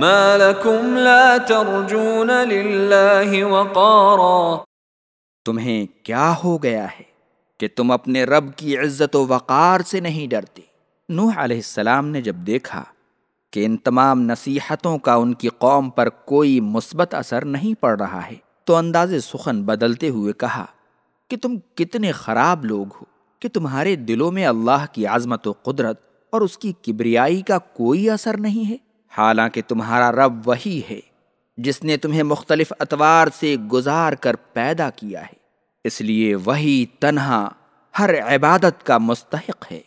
ما لكم لا ترجون لله وقارا تمہیں کیا ہو گیا ہے کہ تم اپنے رب کی عزت و وقار سے نہیں ڈرتے؟ نوح علیہ السلام نے جب دیکھا کہ ان تمام نصیحتوں کا ان کی قوم پر کوئی مثبت اثر نہیں پڑ رہا ہے، تو انداز سخن بدلتے ہوئے کہا، کہ تم کتنے خراب لوگ ہو، کہ تمہارے دلوں میں اللہ کی عظمت و قدرت اور اس کی کبریائی کا کوئی اثر نہیں ہے؟ حالانکہ تمہارا رب وہی ہے جس نے تمہیں مختلف اتوار سے گزار کر پیدا کیا ہے۔ اس لیے وہی تنہا ہر عبادت کا مستحق ہے۔